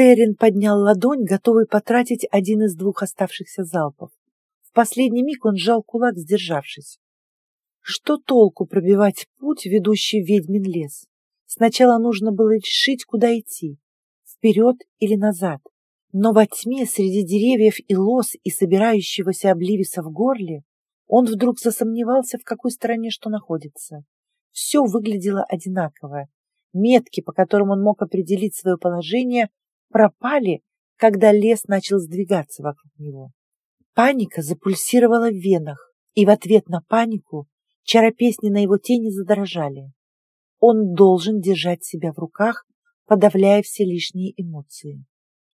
Террин поднял ладонь, готовый потратить один из двух оставшихся залпов. В последний миг он сжал кулак, сдержавшись. Что толку пробивать путь, ведущий в ведьмин лес? Сначала нужно было решить, куда идти, вперед или назад. Но во тьме среди деревьев и лос и собирающегося обливиса в горле он вдруг засомневался, в какой стороне что находится. Все выглядело одинаково. Метки, по которым он мог определить свое положение, пропали, когда лес начал сдвигаться вокруг него. Паника запульсировала в венах, и в ответ на панику чаропесни на его тени задрожали. Он должен держать себя в руках, подавляя все лишние эмоции.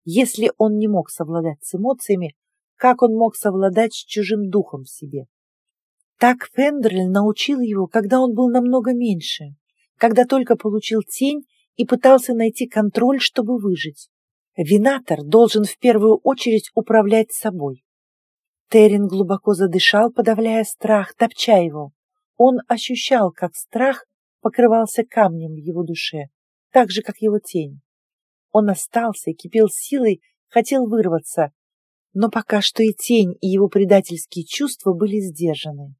Если он не мог совладать с эмоциями, как он мог совладать с чужим духом в себе? Так Фендрель научил его, когда он был намного меньше, когда только получил тень и пытался найти контроль, чтобы выжить. Винатор должен в первую очередь управлять собой. Террин глубоко задышал, подавляя страх, топча его. Он ощущал, как страх покрывался камнем в его душе, так же, как его тень. Он остался и кипел силой, хотел вырваться, но пока что и тень, и его предательские чувства были сдержаны.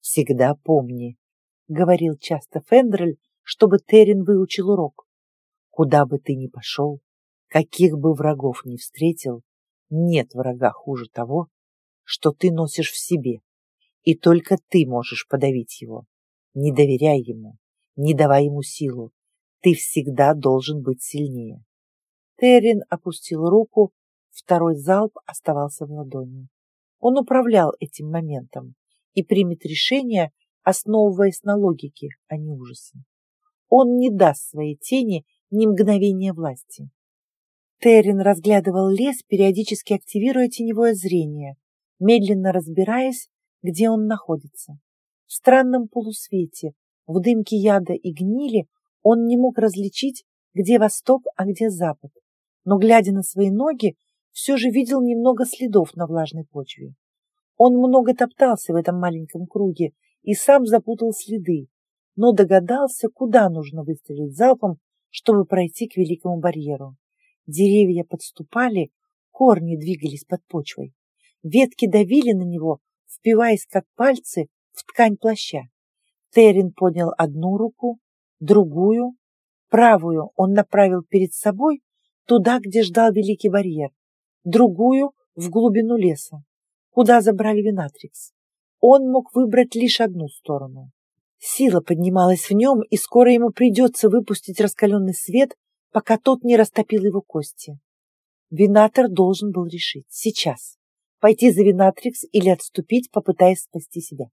«Всегда помни», — говорил часто Фендрель, чтобы Террин выучил урок. «Куда бы ты ни пошел, каких бы врагов ни встретил, нет врага хуже того, что ты носишь в себе, и только ты можешь подавить его. Не доверяй ему, не давай ему силу, ты всегда должен быть сильнее». Террин опустил руку, второй залп оставался в ладони. Он управлял этим моментом и примет решение, основываясь на логике, а не ужасе. Он не даст своей тени ни мгновения власти. Террин разглядывал лес, периодически активируя теневое зрение, медленно разбираясь, где он находится. В странном полусвете, в дымке яда и гнили он не мог различить, где восток, а где запад, но, глядя на свои ноги, все же видел немного следов на влажной почве. Он много топтался в этом маленьком круге и сам запутал следы, но догадался, куда нужно выстрелить залпом, чтобы пройти к великому барьеру. Деревья подступали, корни двигались под почвой. Ветки давили на него, впиваясь как пальцы в ткань плаща. Террин поднял одну руку, другую, правую он направил перед собой туда, где ждал великий барьер, другую — в глубину леса куда забрали Винатрикс. Он мог выбрать лишь одну сторону. Сила поднималась в нем, и скоро ему придется выпустить раскаленный свет, пока тот не растопил его кости. Винатор должен был решить сейчас, пойти за Винатрикс или отступить, попытаясь спасти себя.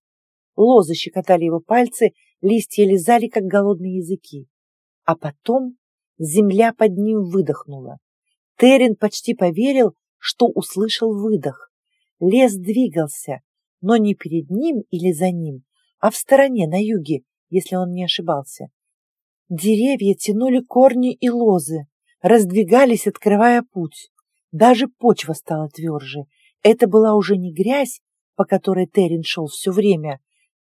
Лозы щекотали его пальцы, листья лизали, как голодные языки. А потом земля под ним выдохнула. Терен почти поверил, что услышал выдох. Лес двигался, но не перед ним или за ним, а в стороне, на юге, если он не ошибался. Деревья тянули корни и лозы, раздвигались, открывая путь. Даже почва стала тверже. Это была уже не грязь, по которой Террин шел все время,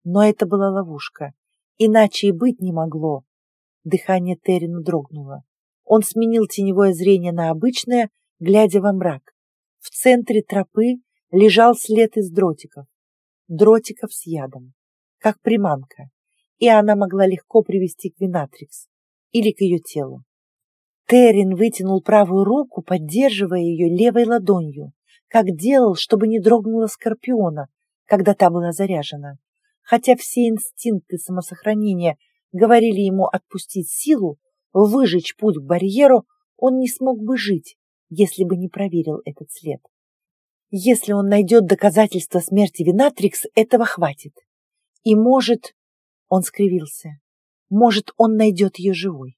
но это была ловушка. Иначе и быть не могло. Дыхание Террина дрогнуло. Он сменил теневое зрение на обычное, глядя во мрак. В центре тропы лежал след из дротиков. Дротиков с ядом, как приманка, и она могла легко привести к Винатрикс или к ее телу. Террин вытянул правую руку, поддерживая ее левой ладонью, как делал, чтобы не дрогнула Скорпиона, когда та была заряжена. Хотя все инстинкты самосохранения говорили ему отпустить силу, выжечь путь к барьеру, он не смог бы жить, если бы не проверил этот след. Если он найдет доказательства смерти Винатрикс, этого хватит. И может... Он скривился. Может, он найдет ее живой.